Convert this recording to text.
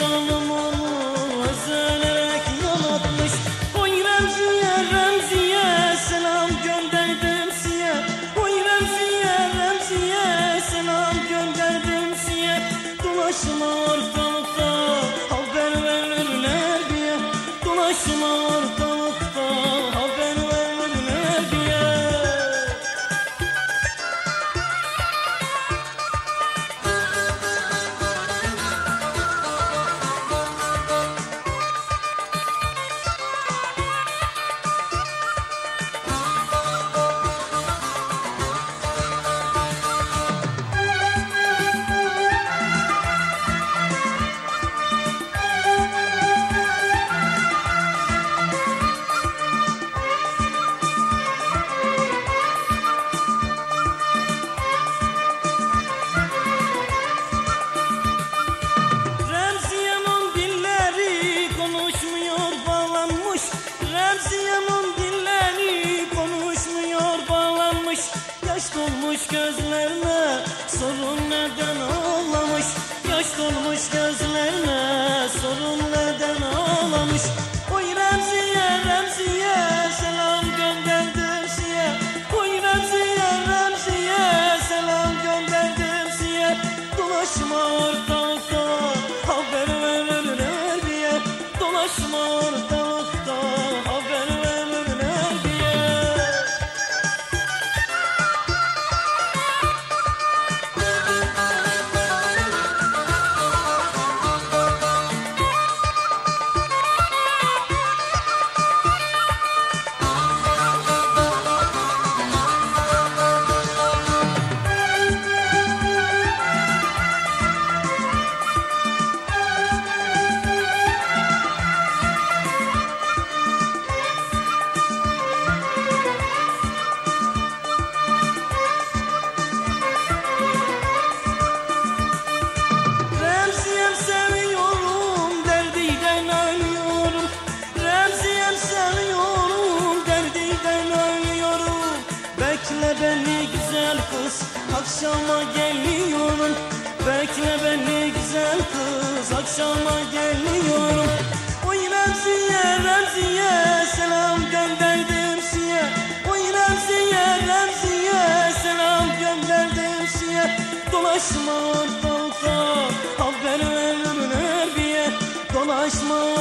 Dalım onu Özenerek yaratmış Oy Selam gönderdim siye Oy Remziye Selam gönderdim siye Dolaşma ortalıkta Haber verirler diye. Dolaşma ortalıkta Remziye'nin dilleri konuşmuyor bağlanmış. Yaş dolmuş gözlerine sorun neden ağlamış Yaş dolmuş gözlerine sorun neden ağlamış Oy Remziye Remziye selam gönderdim siye Oy Remziye Remziye selam gönderdim siye Dolaşma ortalıkta haber verirler diye? Dolaşma akşama geliyorum. Bekle beni güzel kız, akşama geliyorum. Oy Remziye, Remziye, selam gönderdim siye. Oy Remziye, Remziye, selam gönderdim siye. Dolaşma ortalıkta, haber verirler diye. Dolaşma.